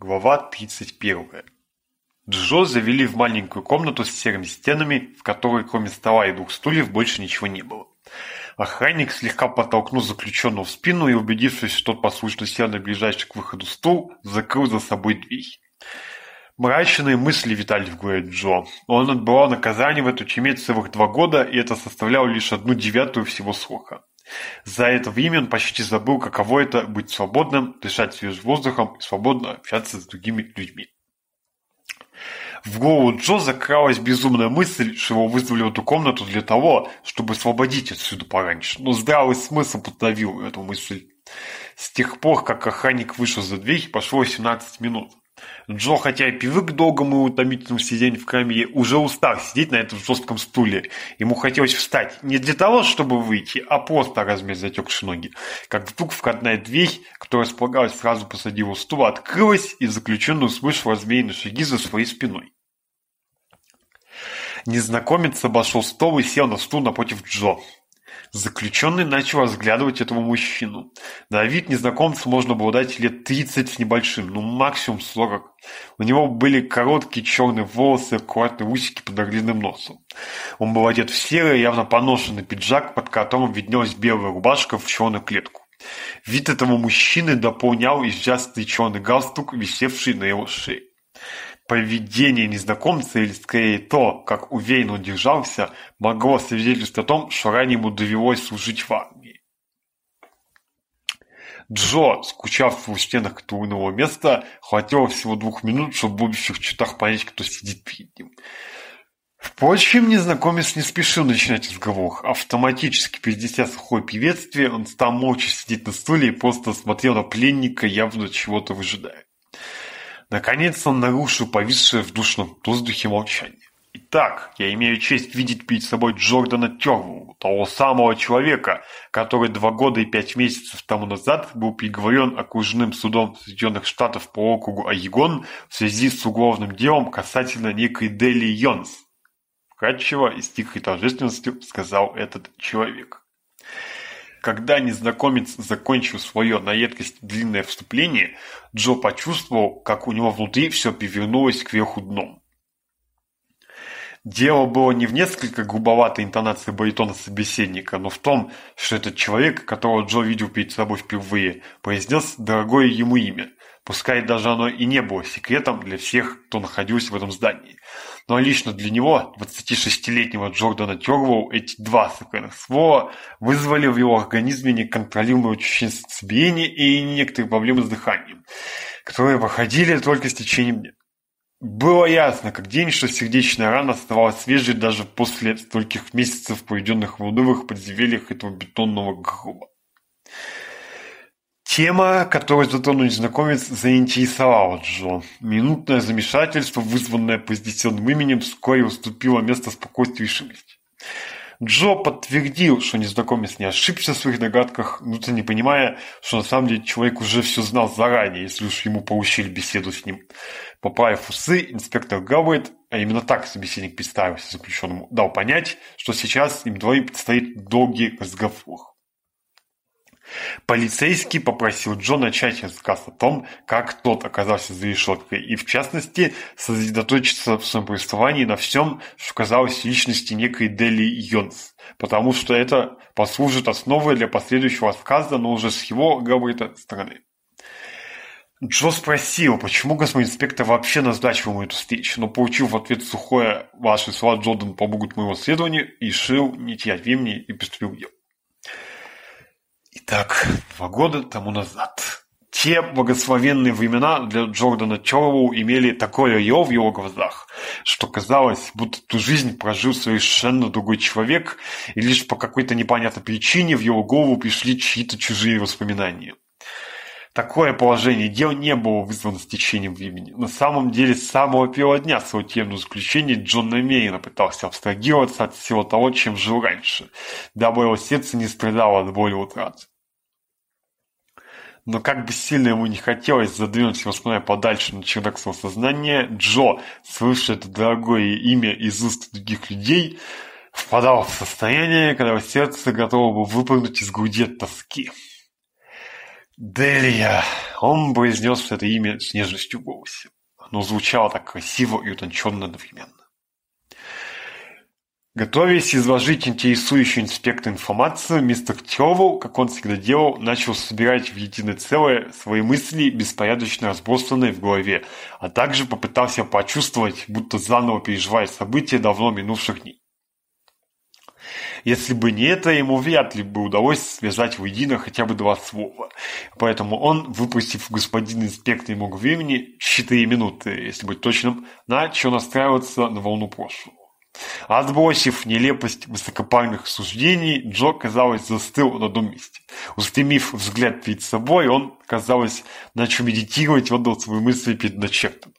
Глава 31. Джо завели в маленькую комнату с серыми стенами, в которой кроме стола и двух стульев больше ничего не было. Охранник слегка подтолкнул заключенного в спину и, убедившись, что тот послушно сел на ближайший к выходу стул, закрыл за собой дверь. Мрачные мысли витали в голове Джо. Он отбывал наказание в эту тюрьме целых два года, и это составляло лишь одну девятую всего срока. За это время он почти забыл, каково это — быть свободным, дышать свежим воздухом и свободно общаться с другими людьми. В голову Джо закралась безумная мысль, что его вызвали в эту комнату для того, чтобы освободить отсюда пораньше. Но здравый смысл подавил эту мысль. С тех пор, как охранник вышел за дверь, прошло 17 минут. Джо, хотя и привык к долгому утомительному сидению в камере, уже устал сидеть на этом жестком стуле. Ему хотелось встать не для того, чтобы выйти, а просто размять затекшие ноги. Как вдруг входная дверь, которая располагалась сразу посреди его стула, открылась, и заключенный услышал развеянные шаги за своей спиной. Незнакомец обошел стол и сел на стул напротив Джо. Заключенный начал разглядывать этого мужчину. На вид незнакомцу можно было дать лет тридцать с небольшим, ну максимум сорок. У него были короткие черные волосы, аккуратные усики под орлиным носом. Он был одет в серый, явно поношенный пиджак, под которым виднелась белая рубашка в черную клетку. Вид этого мужчины дополнял изящный черный галстук, висевший на его шее. Поведение незнакомца или скорее то, как уверенно он держался, могло свидетельствовать о том, что ранее ему довелось служить в армии. Джо, скучавшего в стенах этого места, хватило всего двух минут, чтобы в будущих читах понять, кто сидит перед ним. Впрочем, незнакомец не спешил начинать разговор. Автоматически перейдя сухое приветствие, он стал молча сидеть на стуле и просто смотрел на пленника, явно чего-то выжидая. Наконец он нарушил повисшее в душном воздухе молчание. Итак, я имею честь видеть перед собой Джордана Терву, того самого человека, который два года и пять месяцев тому назад был приговорен окружным судом Соединенных Штатов по округу Айгон в связи с уголовным делом касательно некой Дели Йонс. Вкратчиво и с тихой торжественностью сказал этот человек. Когда незнакомец закончил свое на редкость длинное вступление, Джо почувствовал, как у него внутри все перевернулось кверху дном. Дело было не в несколько грубоватой интонации баритона собеседника, но в том, что этот человек, которого Джо видел перед собой впервые, произнес дорогое ему имя, пускай даже оно и не было секретом для всех, кто находился в этом здании – но лично для него, 26-летнего Джордана Тергвоу, эти два сукана вызвали в его организме неконтролируемое ощущение сердцебиения и некоторые проблемы с дыханием, которые выходили только с течением дня. Было ясно, как день, что сердечная рана оставалась свежей даже после стольких месяцев, проведенных в луновых подземельях этого бетонного гроба. Тема, которая затронулась незнакомец заинтересовала Джо. Минутное замешательство, вызванное позднесенным именем, вскоре уступило место спокойствию и шумности. Джо подтвердил, что незнакомец не ошибся в своих догадках, внутренне понимая, что на самом деле человек уже все знал заранее, если уж ему получили беседу с ним. Поправив усы, инспектор Гауэйт, а именно так собеседник представился заключенному, дал понять, что сейчас им двоим предстоит долгий разговор. Полицейский попросил Джона начать рассказ о том, как тот оказался за решеткой, и в частности сосредоточиться в своем повествовании на всем, что казалось личности некой Дели Йонс, потому что это послужит основой для последующего рассказа, но уже с его габарита стороны. Джо спросил, почему господин инспектор вообще назначил ему эту встречу, но получив в ответ сухое «Ваши слова, Джордан, помогут моему расследованию», решил не терять времени и приступил к делу. Итак, два года тому назад. Те благословенные времена для Джордана Чорову имели такое рё в его глазах, что казалось, будто ту жизнь прожил совершенно другой человек, и лишь по какой-то непонятной причине в его голову пришли чьи-то чужие воспоминания. Такое положение дел не было вызвано стечением времени. На самом деле, с самого первого дня своего темного заключения Джон намеренно пытался абстрагироваться от всего того, чем жил раньше, дабы его сердце не страдало от боли утрат. Но как бы сильно ему не хотелось задвинуть воспоминания подальше на чердак своего сознания, Джо, слыша это дорогое имя из уст других людей, впадал в состояние, когда его сердце готово было выпрыгнуть из груди от тоски. Делия, он произнес это имя с нежностью в голосе, но звучало так красиво и утонченно одновременно. Готовясь изложить интересующую инспектор информацию, мистер Тёвел, как он всегда делал, начал собирать в единое целое свои мысли, беспорядочно разбросанные в голове, а также попытался почувствовать, будто заново переживает события давно минувших дней. Если бы не это, ему вряд ли бы удалось связать воедино хотя бы два слова. Поэтому он, выпустив господин инспектор ему времени, 4 минуты, если быть точным, начал настраиваться на волну прошлого. Отбросив нелепость высокопарных суждений, Джо, казалось, застыл на одном месте. Устремив взгляд перед собой, он, казалось, начал медитировать, отдал свои мысли перед начертом.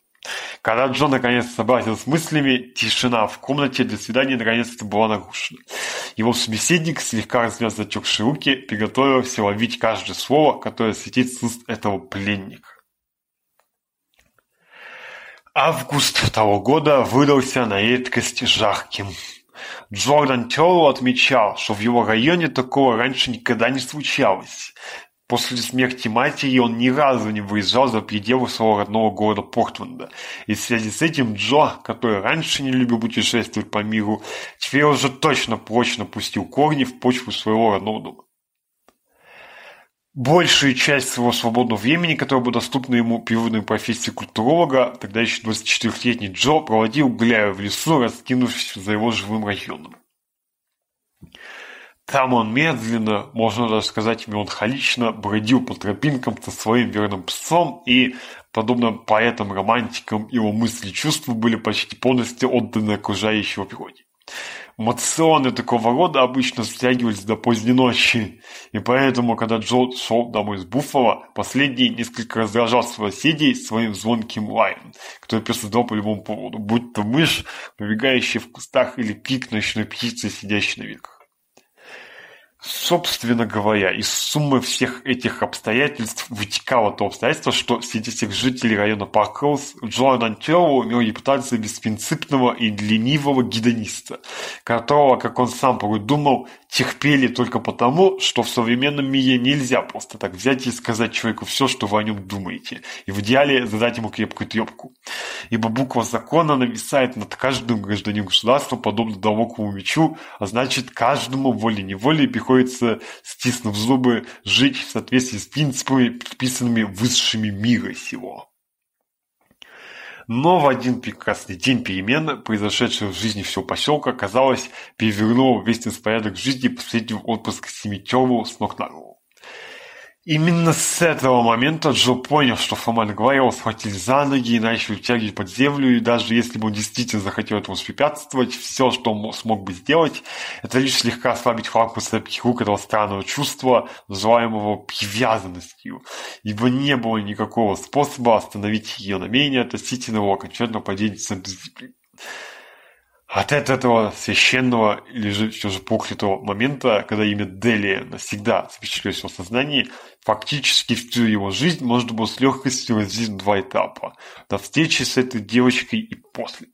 Когда Джон наконец собрался с мыслями, тишина в комнате для свидания наконец-то была нарушена. Его собеседник слегка развяз затекшие руки, приготовился ловить каждое слово, которое светит с уст этого пленника. Август того года выдался на редкость жарким. Джордан Терло отмечал, что в его районе такого раньше никогда не случалось. После смерти матери он ни разу не выезжал за пределы своего родного города Портленда. И в связи с этим Джо, который раньше не любил путешествовать по миру, теперь уже точно прочно пустил корни в почву своего родного дома. Большую часть своего свободного времени, которое было доступно ему природной профессии культуролога, тогда еще 24-летний Джо проводил, гуляя в лесу, раскинувшись за его живым районом. Там он медленно, можно даже сказать меланхолично, бродил по тропинкам со своим верным псом, и, подобно поэтам-романтикам, его мысли и чувства были почти полностью отданы окружающей природе. Эмоционы такого рода обычно стягивались до поздней ночи, и поэтому, когда Джо шел домой с Буффало, последний несколько раздражал соседей своим звонким лаем, который присутствовал по любому поводу, будь то мышь, побегающая в кустах или пик ночной птицы, сидящей на ветках собственно говоря, из суммы всех этих обстоятельств вытекало то обстоятельство, что среди всех жителей района Парк Роуз Джоан Антелло имел репутацию беспринципного и ленивого гедониста, которого, как он сам порой думал, терпели только потому, что в современном мире нельзя просто так взять и сказать человеку все, что вы о нем думаете, и в идеале задать ему крепкую трепку. Ибо буква закона нависает над каждым гражданином государства, подобно далокому мечу, а значит каждому волей-неволей приходится приходится, стиснув зубы, жить в соответствии с принципами, подписанными высшими мира сего. Но в один прекрасный день перемен, произошедшего в жизни всего поселка, казалось, перевернуло весь распорядок жизни последнего отпуска Семитеву с ног на голову. Именно с этого момента Джо понял, что Фомаль его схватили за ноги и начали втягивать под землю, и даже если бы он действительно захотел этому препятствовать, все, что он смог бы сделать, это лишь слегка ослабить фокус рук этого странного чувства, называемого привязанностью, ибо не было никакого способа остановить ее намерение относительно его окончательного падения с от этого священного или все же проклятого момента, когда имя Дели навсегда запечатлелось в его сознании, фактически всю его жизнь можно было с легкостью разделить на два этапа – до встречи с этой девочкой и после.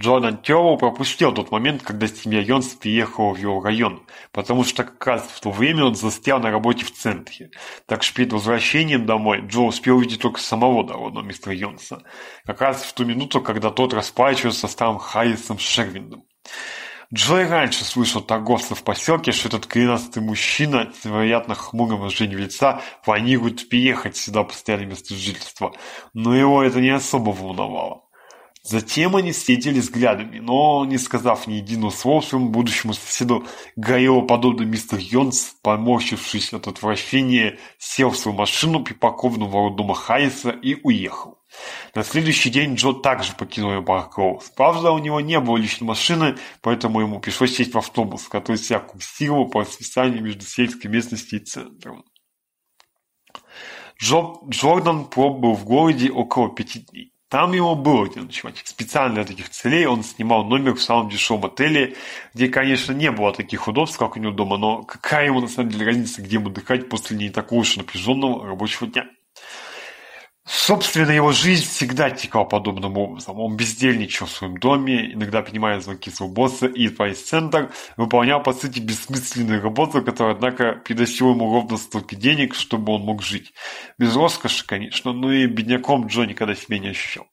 Джон Антелло пропустил тот момент, когда семья Йонс приехала в его район, потому что как раз в то время он застрял на работе в центре. Так что перед возвращением домой Джо успел увидеть только самого дородного мистера Йонса, как раз в ту минуту, когда тот расплачивался с там Харрисом Шервиндом. Джо и раньше слышал торговца в поселке, что этот коренастый мужчина с невероятно хмурым выражением лица планирует переехать сюда постоянное место жительства, но его это не особо волновало. Затем они следили взглядами, но, не сказав ни единого слова своему будущему соседу, Гаео, подобно мистер Йонс, поморщившись от отвращения, сел в свою машину, припаркованную ворот дома Харриса, и уехал. На следующий день Джо также покинул Эмбарк Правда, у него не было личной машины, поэтому ему пришлось сесть в автобус, который себя курсировал по расписанию между сельской местностью и центром. Джо, Джордан пробыл в городе около пяти дней. Там его было где ночевать. Специально для таких целей он снимал номер в самом дешевом отеле, где, конечно, не было таких удобств, как у него дома, но какая ему на самом деле разница, где ему отдыхать после не такого уж напряженного рабочего дня. Собственно, его жизнь всегда текла подобным образом. Он бездельничал в своем доме, иногда принимая звонки своего босса и прайс-центр, выполнял, по сути, бессмысленную работу, которая, однако, приносила ему ровно столько денег, чтобы он мог жить. Без роскоши, конечно, но и бедняком Джо никогда себя не ощущал.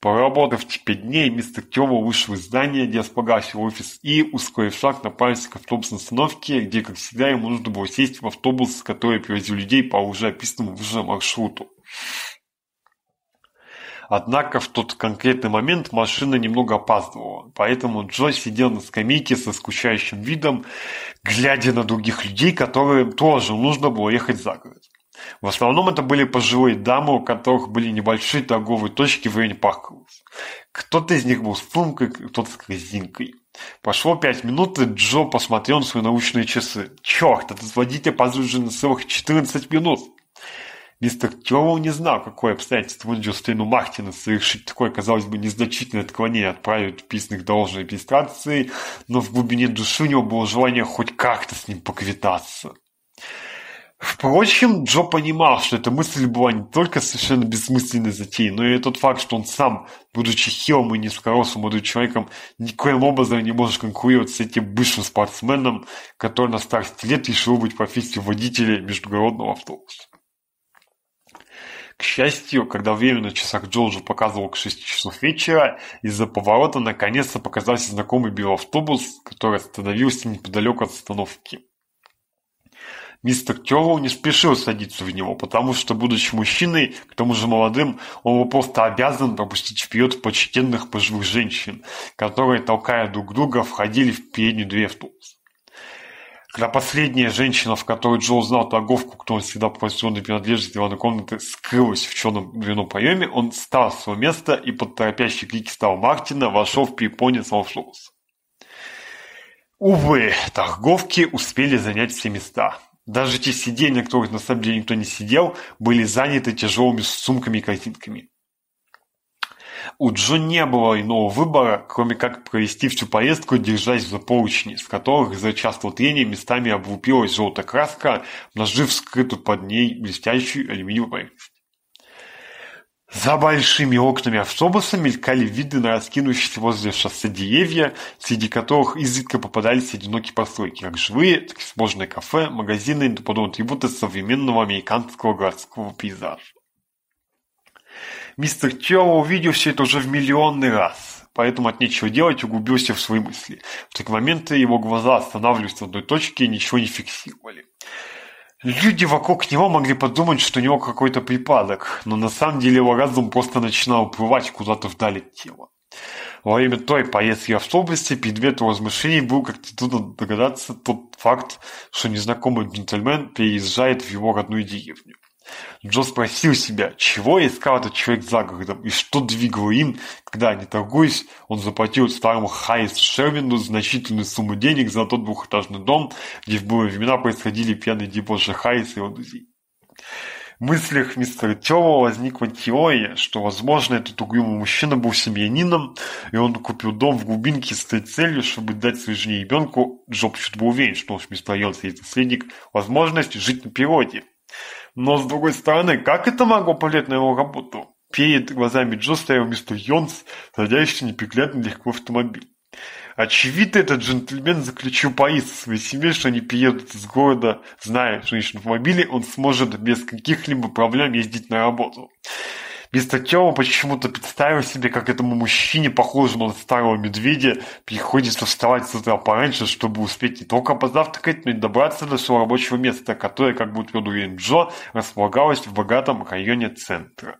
Поработав теперь дней, мистер Тёва вышел из здания, где располагался офис, и, ускорив шаг, направился к автобусной остановке, где, как всегда, ему нужно было сесть в автобус, который привозил людей по уже описанному выше маршруту. Однако в тот конкретный момент машина немного опаздывала, поэтому Джо сидел на скамейке со скучающим видом, глядя на других людей, которым тоже нужно было ехать за город. В основном это были пожилые дамы, у которых были небольшие торговые точки в районе Парковых. Кто-то из них был с сумкой, кто-то с корзинкой. Пошло пять минут, и Джо посмотрел на свои научные часы. Черт, этот водитель опаздывает уже на целых 14 минут. Листового не знал, какое обстоятельство вынудил Стейну Мартина совершить такое, казалось бы, незначительное отклонение от правил писанных должной регистрации, но в глубине души у него было желание хоть как-то с ним поквитаться. Впрочем, Джо понимал, что эта мысль была не только совершенно бессмысленной затеей, но и тот факт, что он сам, будучи хилым и низкорослым молодым человеком, никоим образом не может конкурировать с этим бывшим спортсменом, который на старости лет решил быть профессией водителя международного автобуса. К счастью, когда уверенно часах Джорджа показывал к шести часов вечера, из-за поворота наконец-то показался знакомый белый который остановился неподалеку от остановки. Мистер Тёрл не спешил садиться в него, потому что, будучи мужчиной, к тому же молодым, он был просто обязан пропустить вперед почтенных пожилых женщин, которые, толкая друг друга, входили в переднюю дверь автобуса. Когда последняя женщина, в которой Джо узнал торговку, кто он всегда профессионно принадлежит диванной комнаты, скрылась в черном дверном поеме, он встал с своего места и под торопящий крики стал Мартина вошел в перепоне Салфлоуса. Увы, торговки успели занять все места. Даже те сиденья, на которых на самом деле никто не сидел, были заняты тяжелыми сумками и картинками. У Джо не было иного выбора, кроме как провести всю поездку, держась за поручни, с которых из-за частого трения местами облупилась желтая краска, нажив скрытую под ней блестящую алюминиевую поверхность. За большими окнами автобуса мелькали виды на раскинувшиеся возле шоссе деревья, среди которых изредка попадались одинокие постройки, как живые, так и сможные кафе, магазины и подобные атрибуты современного американского городского пейзажа. Мистер Тиело увидел все это уже в миллионный раз, поэтому от нечего делать углубился в свои мысли. В такие моменты его глаза останавливались на одной точке и ничего не фиксировали. Люди вокруг него могли подумать, что у него какой-то припадок, но на самом деле его разум просто начинал уплывать куда-то вдали от тела. Во время той поездки в автобусе предметом размышлений был, как-то трудно догадаться, тот факт, что незнакомый джентльмен переезжает в его родную деревню. Джо спросил себя, чего искал этот человек за городом и что двигало им, когда, не торгуясь, он заплатил старому Хайесу Шервинду значительную сумму денег за тот двухэтажный дом, где в былые времена происходили пьяные дебоши Хайеса и его друзей. В мыслях мистера Тёва возникла теория, что, возможно, этот угрюмый мужчина был семьянином, и он купил дом в глубинке с той целью, чтобы дать своей жене ребенку, Джоб чуть был уверен, что он уж не стоялся наследник, возможность жить на природе. Но с другой стороны, как это могло повлиять на его работу? Перед глазами Джо стоял вместо Йонс, садящийся неприглядно легко в автомобиль. Очевидно, этот джентльмен заключил пари со своей семьей, что они приедут из города, зная, что лишь на автомобиле он сможет без каких-либо проблем ездить на работу. Без такого почему-то представил себе, как этому мужчине, похожему на старого медведя, приходится вставать с этого пораньше, чтобы успеть не только позавтракать, но и добраться до своего рабочего места, которое, как будто уверен Джо, располагалось в богатом районе центра.